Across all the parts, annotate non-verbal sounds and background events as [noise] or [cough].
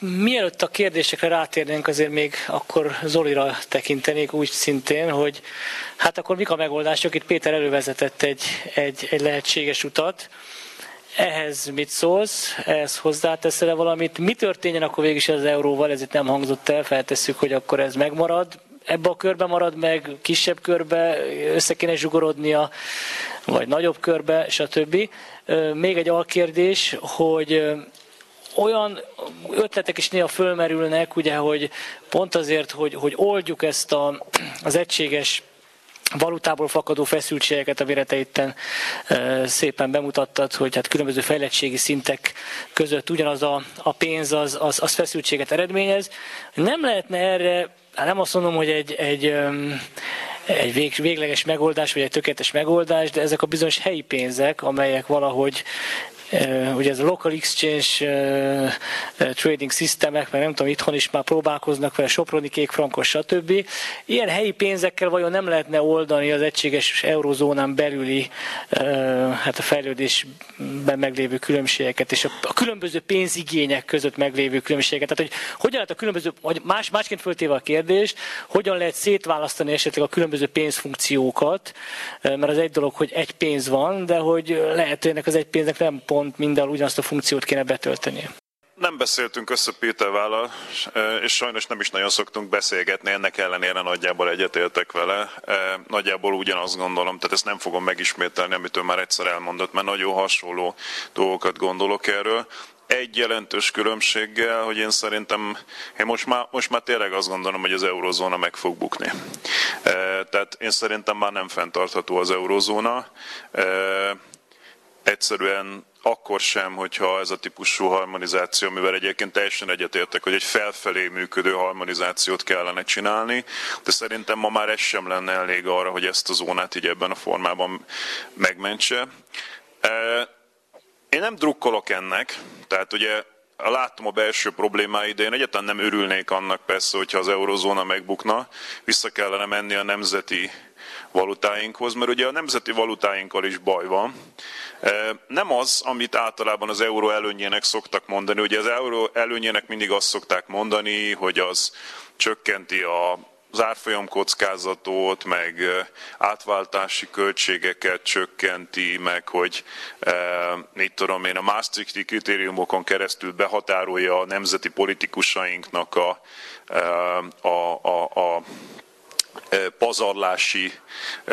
Mielőtt a kérdésekre rátérnénk, azért még akkor Zolira tekintenék úgy szintén, hogy hát akkor mik a megoldások? Itt Péter elővezetett egy, egy, egy lehetséges utat. Ehhez mit szólsz? Ehhez hozzáteszel valamit? Mi történjen akkor végig is az euróval? Ez itt nem hangzott el, feltesszük, hogy akkor ez megmarad. Ebbe a körbe marad meg, kisebb körbe össze kéne zsugorodnia, vagy nagyobb körbe, stb. Még egy alkérdés, hogy olyan ötletek is néha fölmerülnek, ugye, hogy pont azért, hogy, hogy oldjuk ezt a, az egységes valutából fakadó feszültségeket, amire te itten szépen bemutattad, hogy hát különböző fejlettségi szintek között ugyanaz a, a pénz az, az, az feszültséget eredményez. Nem lehetne erre, hát nem azt mondom, hogy egy, egy egy vég, végleges megoldás, vagy egy tökéletes megoldás, de ezek a bizonyos helyi pénzek, amelyek valahogy ugye ez a local exchange trading systemek, mert nem tudom, itthon is már próbálkoznak vele, Soproni, Kékfrankos, stb. Ilyen helyi pénzekkel vajon nem lehetne oldani az egységes eurozónán belüli hát a fejlődésben meglévő különbségeket, és a, különböző pénzigények között meglévő különbségeket. Tehát, hogy hogyan lehet a különböző, más, másként föltéve a kérdést, hogyan lehet szétválasztani esetleg a különböző pénzfunkciókat, mert az egy dolog, hogy egy pénz van, de hogy lehet, hogy ennek az egy pénznek nem pont pont minden ugyanazt a funkciót kéne betölteni. Nem beszéltünk össze Pétervállal, és sajnos nem is nagyon szoktunk beszélgetni, ennek ellenére nagyjából egyetértek vele. Nagyjából ugyanazt gondolom, tehát ezt nem fogom megismételni, amit ő már egyszer elmondott, mert nagyon hasonló dolgokat gondolok erről egy jelentős különbséggel, hogy én szerintem, én most már, most már tényleg azt gondolom, hogy az eurozóna meg fog bukni. Tehát én szerintem már nem fenntartható az eurozóna. Egyszerűen akkor sem, hogyha ez a típusú harmonizáció, mivel egyébként teljesen egyetértek, hogy egy felfelé működő harmonizációt kellene csinálni, de szerintem ma már ez sem lenne elég arra, hogy ezt a zónát így ebben a formában megmentse. E, én nem drukkolok ennek, tehát ugye láttam a belső problémáit, de én egyáltalán nem örülnék annak persze, hogyha az eurozóna megbukna, vissza kellene menni a nemzeti valutáinkhoz, mert ugye a nemzeti valutáinkkal is baj van. Nem az, amit általában az euró előnyének szoktak mondani. Ugye az euró előnyének mindig azt szokták mondani, hogy az csökkenti a az árfolyam kockázatot, meg átváltási költségeket csökkenti, meg hogy mit tudom én, a Maastrichti kritériumokon keresztül behatárolja a nemzeti politikusainknak a, a, a, a pazarlási,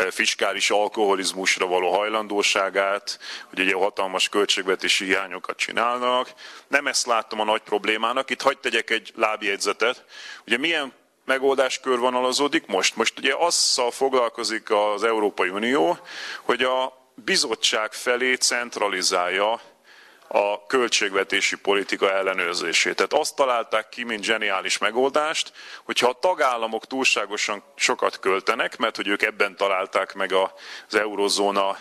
fiskális alkoholizmusra való hajlandóságát, hogy ugye hatalmas költségvetési hiányokat csinálnak. Nem ezt láttam a nagy problémának. Itt hagyd tegyek egy lábjegyzetet. Ugye milyen megoldás körvonalazódik most? Most ugye azzal foglalkozik az Európai Unió, hogy a bizottság felé centralizálja a költségvetési politika ellenőrzését. Tehát azt találták ki, mint zseniális megoldást, hogyha a tagállamok túlságosan sokat költenek, mert hogy ők ebben találták meg az eurozóna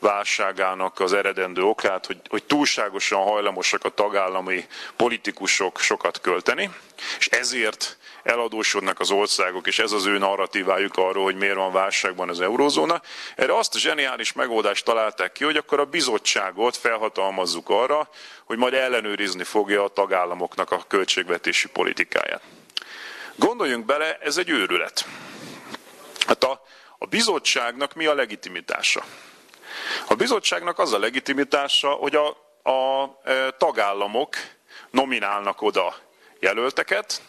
válságának az eredendő okát, hogy, hogy túlságosan hajlamosak a tagállami politikusok sokat költeni, és ezért eladósodnak az országok, és ez az ő narratívájuk arról, hogy miért van válságban az eurózóna. Erre azt a zseniális megoldást találták ki, hogy akkor a bizottságot felhatalmazzuk arra, hogy majd ellenőrizni fogja a tagállamoknak a költségvetési politikáját. Gondoljunk bele, ez egy őrület. Hát a, a bizottságnak mi a legitimitása? A bizottságnak az a legitimitása, hogy a, a e, tagállamok nominálnak oda jelölteket,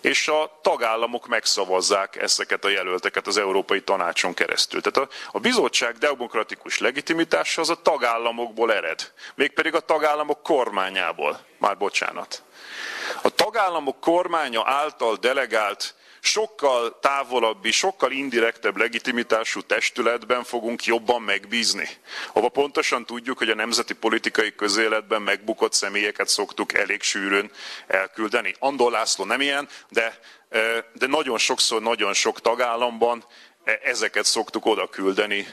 és a tagállamok megszavazzák ezeket a jelölteket az Európai Tanácson keresztül. Tehát a, a bizottság demokratikus legitimitása az a tagállamokból ered, mégpedig a tagállamok kormányából. Már bocsánat. A tagállamok kormánya által delegált sokkal távolabbi, sokkal indirektebb legitimitású testületben fogunk jobban megbízni. Ahova pontosan tudjuk, hogy a nemzeti politikai közéletben megbukott személyeket szoktuk elég sűrűn elküldeni. Andor László nem ilyen, de, de nagyon sokszor, nagyon sok tagállamban e, ezeket szoktuk oda küldeni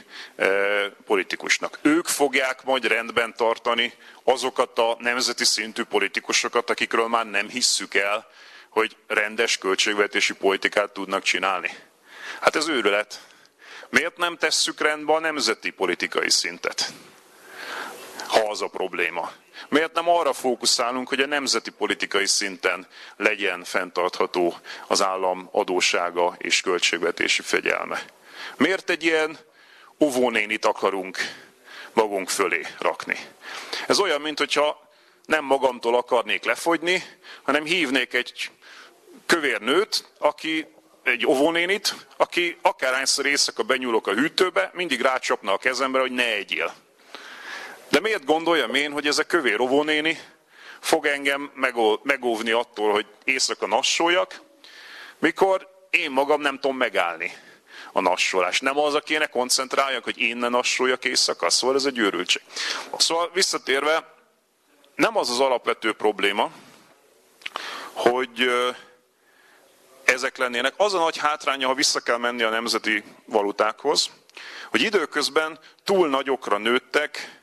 politikusnak. Ők fogják majd rendben tartani azokat a nemzeti szintű politikusokat, akikről már nem hisszük el, hogy rendes költségvetési politikát tudnak csinálni. Hát ez őrület. Miért nem tesszük rendbe a nemzeti politikai szintet? Ha az a probléma. Miért nem arra fókuszálunk, hogy a nemzeti politikai szinten legyen fenntartható az állam adósága és költségvetési fegyelme? Miért egy ilyen óvónénit akarunk magunk fölé rakni? Ez olyan, mintha nem magamtól akarnék lefogyni, hanem hívnék egy kövér nőt, aki egy óvónénit, aki akárhányszor éjszaka benyúlok a hűtőbe, mindig rácsapna a kezemre, hogy ne egyél. De miért gondoljam én, hogy ez a kövér óvónéni fog engem megóvni attól, hogy éjszaka nassoljak, mikor én magam nem tudom megállni a nassolást. Nem az, kéne koncentráljak, hogy én ne nassoljak éjszaka, szóval ez egy őrültség. Szóval visszatérve, nem az az alapvető probléma, hogy ezek lennének. Az a nagy hátránya, ha vissza kell menni a nemzeti valutákhoz, hogy időközben túl nagyokra nőttek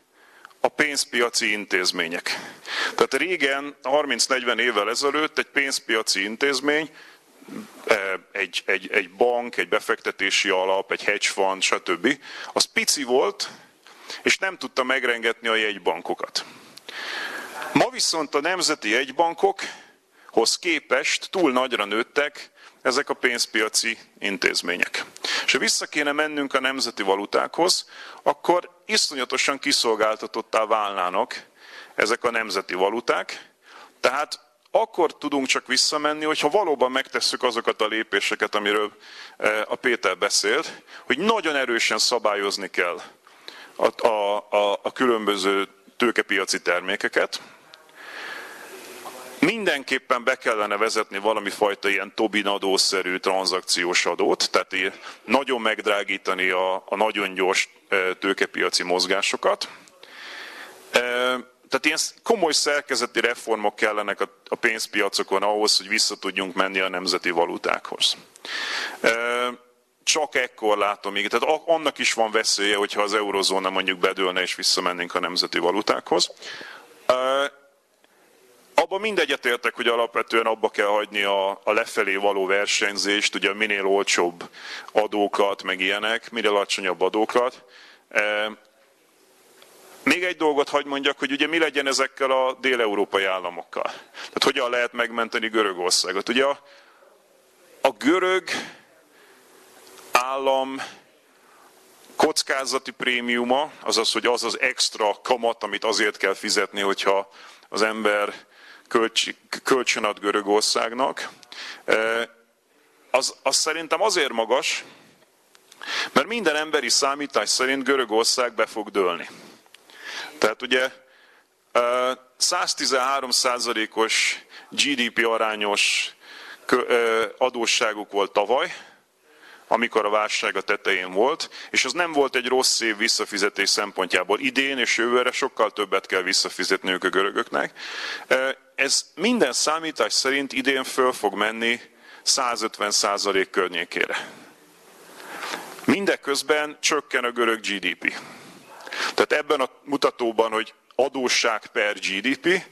a pénzpiaci intézmények. Tehát régen, 30-40 évvel ezelőtt egy pénzpiaci intézmény, eh, egy, egy, egy bank, egy befektetési alap, egy hedge fund, stb. Az pici volt, és nem tudta megrengetni a jegybankokat. Ma viszont a nemzeti jegybankokhoz képest túl nagyra nőttek ezek a pénzpiaci intézmények. És ha vissza kéne mennünk a nemzeti valutákhoz, akkor iszonyatosan kiszolgáltatottá válnának ezek a nemzeti valuták. Tehát akkor tudunk csak visszamenni, hogyha valóban megtesszük azokat a lépéseket, amiről e, a Péter beszélt, hogy nagyon erősen szabályozni kell a, a, a, a különböző tőkepiaci termékeket, Mindenképpen be kellene vezetni valami fajta ilyen Tobin adószerű tranzakciós adót, tehát nagyon megdrágítani a, a nagyon gyors e, tőkepiaci mozgásokat. E, tehát ilyen komoly szerkezeti reformok kellenek a pénzpiacokon ahhoz, hogy vissza tudjunk menni a nemzeti valutákhoz. E, csak ekkor látom még, tehát annak is van veszélye, hogyha az eurozóna mondjuk bedőlne és visszamennénk a nemzeti valutákhoz. Abban mindegyet értek, hogy alapvetően abba kell hagyni a, a lefelé való versenyzést, ugye minél olcsóbb adókat, meg ilyenek, minél alacsonyabb adókat. E, még egy dolgot hagy mondjak, hogy ugye mi legyen ezekkel a dél-európai államokkal. Tehát hogyan lehet megmenteni Görögországot. Ugye a, a görög állam kockázati prémiuma, azaz, hogy az az extra kamat, amit azért kell fizetni, hogyha az ember kölcsönad Görögországnak, az, az szerintem azért magas, mert minden emberi számítás szerint Görögország be fog dőlni. Tehát ugye 113%-os GDP arányos adósságuk volt tavaly, amikor a válság a tetején volt, és az nem volt egy rossz év visszafizetés szempontjából. Idén és jövőre sokkal többet kell visszafizetniük a görögöknek. Ez minden számítás szerint idén föl fog menni 150 százalék környékére. Mindeközben csökken a görög GDP. Tehát ebben a mutatóban, hogy adósság per GDP,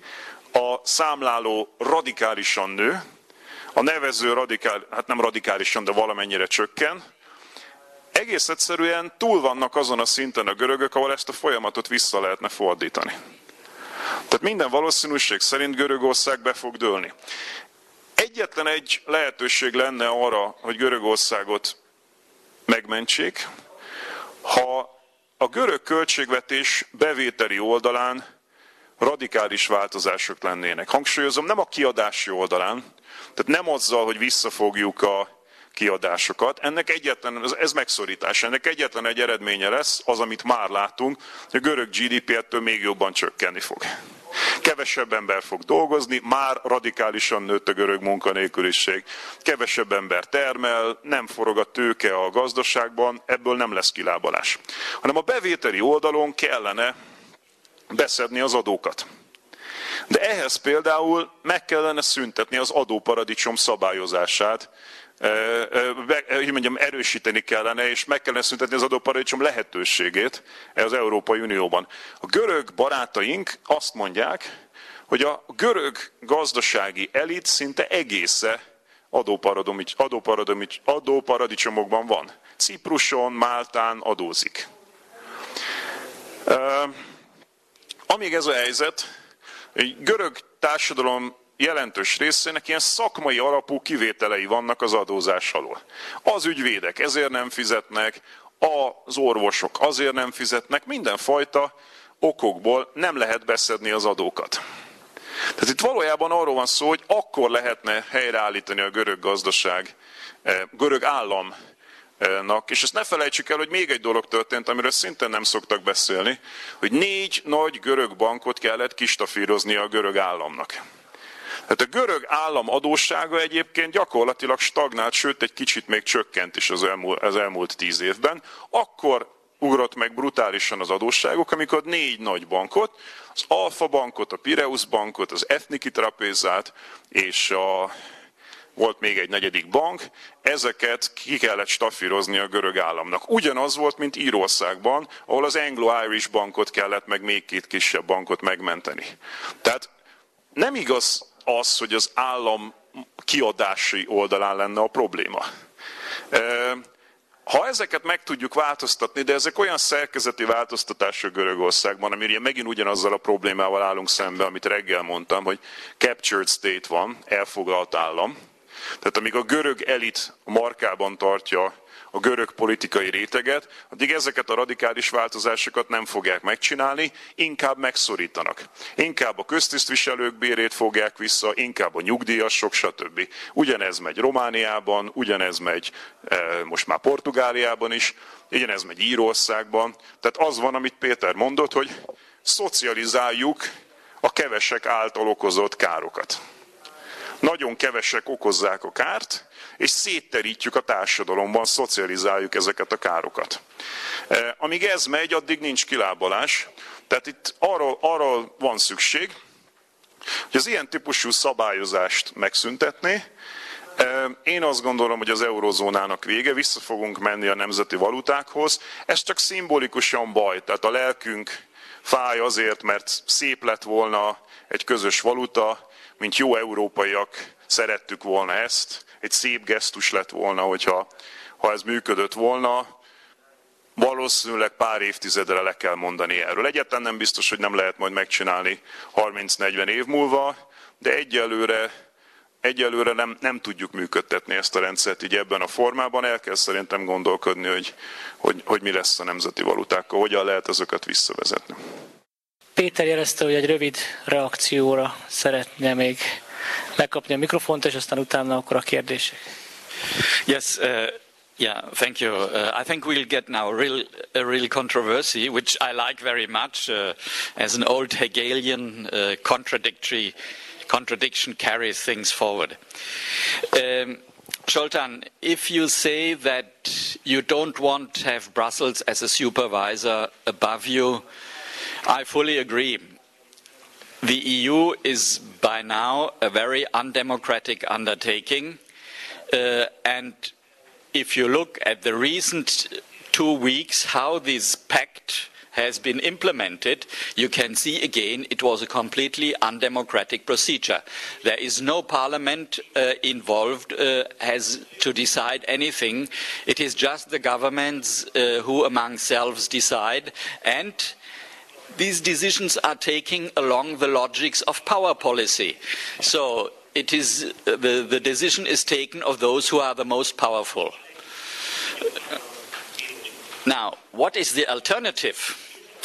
a számláló radikálisan nő, a nevező radikál, hát nem radikálisan, de valamennyire csökken. Egész egyszerűen túl vannak azon a szinten a görögök, ahol ezt a folyamatot vissza lehetne fordítani. Tehát minden valószínűség szerint Görögország be fog dőlni. Egyetlen egy lehetőség lenne arra, hogy Görögországot megmentsék, ha a görög költségvetés bevételi oldalán radikális változások lennének. Hangsúlyozom, nem a kiadási oldalán, tehát nem azzal, hogy visszafogjuk a kiadásokat. Ennek egyetlen, ez megszorítás, ennek egyetlen egy eredménye lesz, az, amit már látunk, hogy a görög GDP ettől még jobban csökkenni fog. Kevesebb ember fog dolgozni, már radikálisan nőtt a görög munkanélküliség. Kevesebb ember termel, nem forog a tőke a gazdaságban, ebből nem lesz kilábalás. Hanem a bevételi oldalon kellene beszedni az adókat. De ehhez például meg kellene szüntetni az adóparadicsom szabályozását, hogy mondjam, erősíteni kellene, és meg kellene szüntetni az adóparadicsom lehetőségét az Európai Unióban. A görög barátaink azt mondják, hogy a görög gazdasági elit szinte egésze adóparadicsomokban van. Cipruson, Máltán adózik. Amíg ez a helyzet, Egy görög társadalom jelentős részének ilyen szakmai alapú kivételei vannak az adózás alól. Az ügyvédek ezért nem fizetnek, az orvosok azért nem fizetnek, mindenfajta okokból nem lehet beszedni az adókat. Tehát itt valójában arról van szó, hogy akkor lehetne helyreállítani a görög gazdaság, eh, görög államnak, és ezt ne felejtsük el, hogy még egy dolog történt, amiről szintén nem szoktak beszélni, hogy négy nagy görög bankot kellett kistafírozni a görög államnak. Tehát a görög állam adóssága egyébként gyakorlatilag stagnált, sőt egy kicsit még csökkent is az elmúlt, az elmúlt tíz évben. Akkor ugrott meg brutálisan az adósságok, amikor négy nagy bankot, az Alfa bankot, a Pireus bankot, az Ethniki Trapézát és a volt még egy negyedik bank, ezeket ki kellett stafírozni a görög államnak. Ugyanaz volt, mint Írországban, ahol az Anglo-Irish bankot kellett, meg még két kisebb bankot megmenteni. Tehát nem igaz az, hogy az állam kiadási oldalán lenne a probléma. Ha ezeket meg tudjuk változtatni, de ezek olyan szerkezeti változtatások Görögországban, amire megint ugyanazzal a problémával állunk szembe, amit reggel mondtam, hogy captured state van, elfoglalt állam. Tehát amíg a görög elit markában tartja a görög politikai réteget, addig ezeket a radikális változásokat nem fogják megcsinálni, inkább megszorítanak. Inkább a köztisztviselők bérét fogják vissza, inkább a nyugdíjasok, stb. Ugyanez megy Romániában, ugyanez megy e, most már Portugáliában is, ugyanez megy Írországban. Tehát az van, amit Péter mondott, hogy szocializáljuk a kevesek által okozott károkat. Nagyon kevesek okozzák a kárt, és szétterítjük a társadalomban, szocializáljuk ezeket a károkat. E, amíg ez megy, addig nincs kilábalás. Tehát itt arról, arról van szükség, hogy az ilyen típusú szabályozást megszüntetni. E, én azt gondolom, hogy az eurozónának vége, vissza fogunk menni a nemzeti valutákhoz. Ez csak szimbolikusan baj, tehát a lelkünk fáj azért, mert szép lett volna egy közös valuta, mint jó európaiak szerettük volna ezt, egy szép gesztus lett volna, hogyha ha ez működött volna, valószínűleg pár évtizedre le kell mondani erről. Egyetlen nem biztos, hogy nem lehet majd megcsinálni 30-40 év múlva, de egyelőre, egyelőre nem, nem tudjuk működtetni ezt a rendszert így ebben a formában. El kell szerintem gondolkodni, hogy, hogy, hogy mi lesz a nemzeti valutákkal, hogyan lehet ezeket visszavezetni. Péter jelezte, hogy egy rövid reakcióra szeretne még megkapni a mikrofont, és aztán utána akkor a kérdések. Yes, uh... Yeah, thank you. Uh, I think we'll get now a real, a real controversy, which I like very much. Uh, as an old Hegelian, uh, contradictory contradiction carries things forward. Um, if you say that you don't want to have Brussels as a supervisor above you, I fully agree. The EU is by now a very undemocratic undertaking, uh, and if you look at the recent two weeks, how this pact has been implemented, you can see again it was a completely undemocratic procedure. There is no parliament uh, involved uh, has to decide anything. It is just the governments uh, who among themselves decide and these decisions are taken along the logics of power policy. So it is the, the decision is taken of those who are the most powerful. Now, what is the alternative?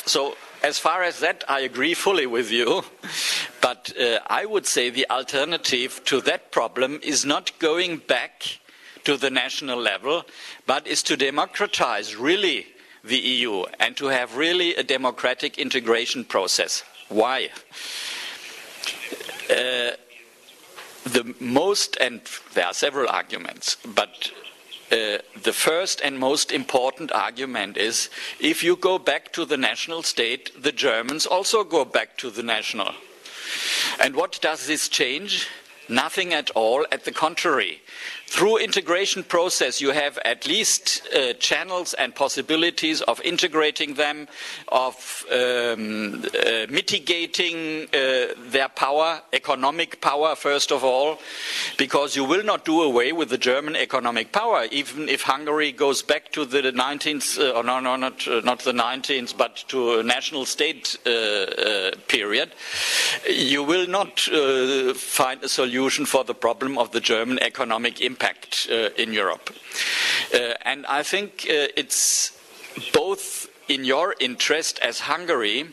So, as far as that, I agree fully with you. But uh, I would say the alternative to that problem is not going back to the national level, but is to democratize really the EU and to have really a democratic integration process. Why? Uh, the most, and there are several arguments, but uh, the first and most important argument is if you go back to the national state, the Germans also go back to the national. And what does this change? Nothing at all. At the contrary, through integration process, you have at least uh, channels and possibilities of integrating them, of um, uh, mitigating uh, their power, economic power, first of all, because you will not do away with the German economic power, even if Hungary goes back to the 19th, uh, or no, no, not, uh, not the 19th, but to a national state uh, period. You will not find a solution for the problem of the German economic impact impact uh, in Europe. Uh, and I think uh, it's both in your interest as Hungary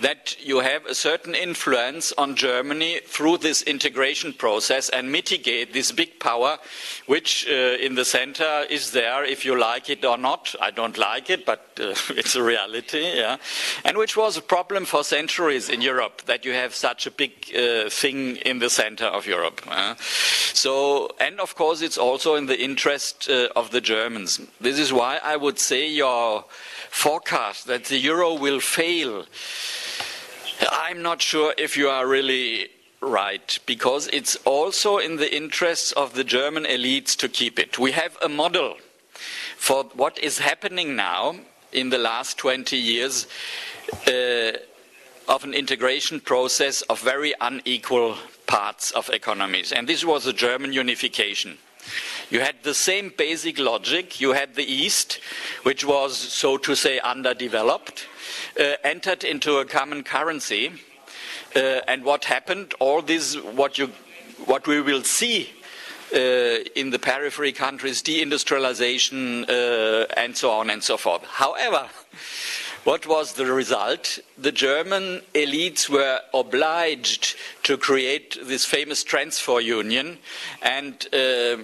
that you have a certain influence on Germany through this integration process and mitigate this big power which uh, in the center is there if you like it or not. I don't like it, but uh, [laughs] it's a reality, yeah. And which was a problem for centuries in Europe that you have such a big uh, thing in the center of Europe. so, and of course, it's also in the interest uh, of the Germans. This is why I would say your forecast that the euro will fail, I'm not sure if you are really right, because it's also in the interests of the German elites to keep it. We have a model for what is happening now in the last 20 years uh, of an integration process of very unequal parts of economies. And this was the German unification. You had the same basic logic. You had the East, which was, so to say, underdeveloped, uh, entered into a common currency. Uh, and what happened? All this, what, you, what we will see uh, in the periphery countries, deindustrialization, uh, and so on and so forth. However, what was the result? The German elites were obliged to create this famous transfer union, and uh,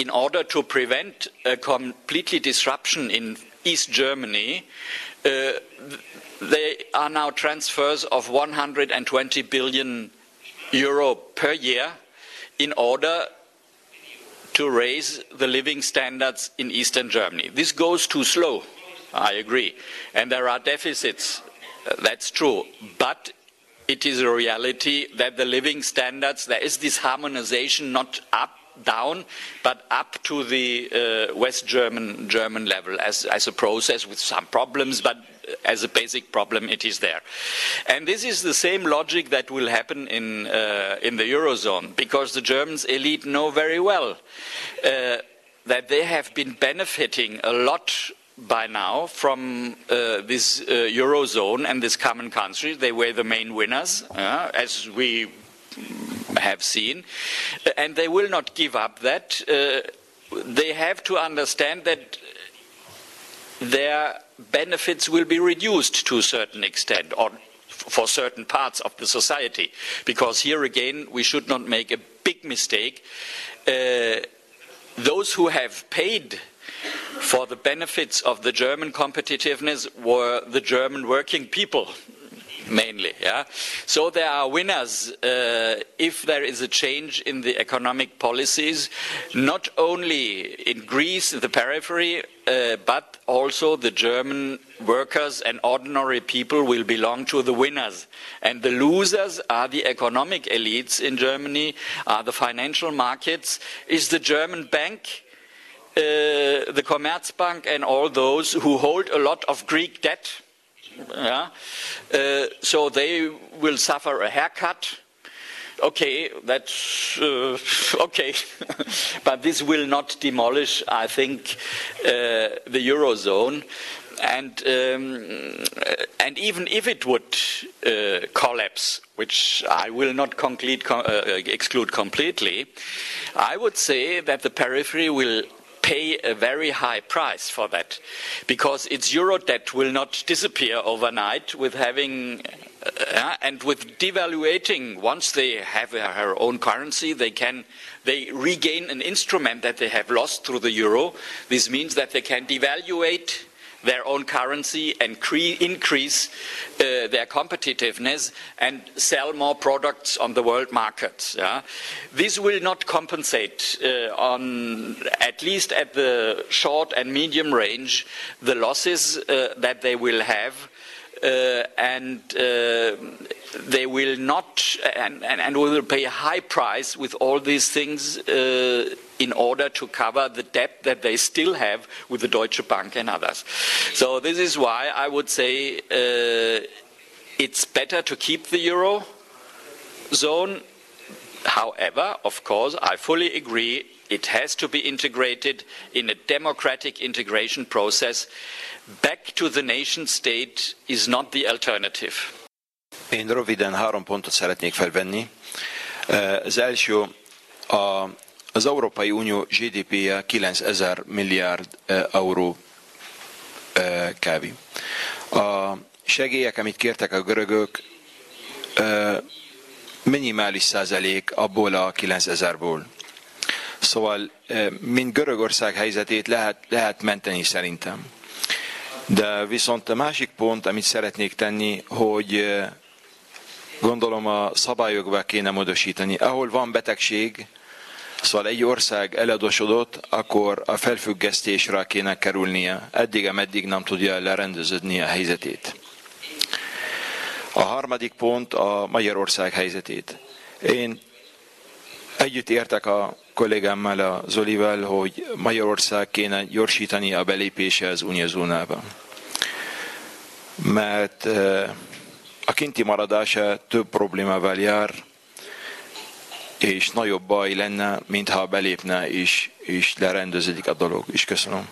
in order to prevent a completely disruption in East Germany, uh, there are now transfers of 120 billion euro per year in order to raise the living standards in eastern Germany. This goes too slow, I agree, and there are deficits, uh, that's true, but it is a reality that the living standards, there is this harmonization not up down, but up to the uh, West German German level as, as a process with some problems, but as a basic problem, it is there. And this is the same logic that will happen in, uh, in the Eurozone, because the Germans elite know very well uh, that they have been benefiting a lot by now from uh, this uh, eurozone and this common country. They were the main winners, uh, as we have seen, and they will not give up that. Uh, they have to understand that their benefits will be reduced to a certain extent, or for certain parts of the society, because here again we should not make a big mistake. Uh, those who have paid for the benefits of the German competitiveness were the German working people, [laughs] mainly. Yeah? So there are winners uh, if there is a change in the economic policies, not only in Greece, the periphery, uh, but also the German workers and ordinary people will belong to the winners. And the losers are the economic elites in Germany, are the financial markets, is the German bank. Uh, the Commerzbank and all those who hold a lot of Greek debt, yeah? Uh, so they will suffer a haircut. Okay, that's uh, [laughs] okay, [laughs] but this will not demolish, I think, uh, the eurozone. And um, and even if it would uh, collapse, which I will not complete, uh, exclude completely, I would say that the periphery will pay a very high price for that because its euro debt will not disappear overnight with having uh, and with devaluating. Once they have their own currency they can they regain an instrument that they have lost through the euro. This means that they can devaluate their own currency and increase uh, their competitiveness and sell more products on the world markets. Yeah? This will not compensate uh, on, at least at the short and medium range, the losses uh, that they will have uh, and uh, they will not, and, and, and, will pay a high price with all these things uh, in order to cover the debt that they still have with the Deutsche Bank and others. So this is why I would say uh, it's better to keep the euro zone. However, of course, I fully agree it has to be integrated in a democratic integration process. Back to the nation state is not the alternative. Én röviden három pontot szeretnék felvenni. Az első, a, az Európai Unió GDP-je 9000 milliárd euró kávé. A segélyek, amit kértek a görögök, minimális százalék abból a 9000-ból. Szóval, mint Görögország helyzetét lehet, lehet menteni szerintem. De viszont a másik pont, amit szeretnék tenni, hogy gondolom a szabályokba kéne módosítani. Ahol van betegség, szóval egy ország eladósodott, akkor a felfüggesztésre kéne kerülnie. Eddig, ameddig nem tudja lerendeződni a helyzetét. A harmadik pont a Magyarország helyzetét. Én együtt értek a kollégámmal, a Zolival, hogy Magyarország kéne gyorsítani a belépése az uniózónába. Mert a kinti maradása több problémával jár, és nagyobb baj lenne, mintha belépne és, és lerendeződik a dolog. És köszönöm.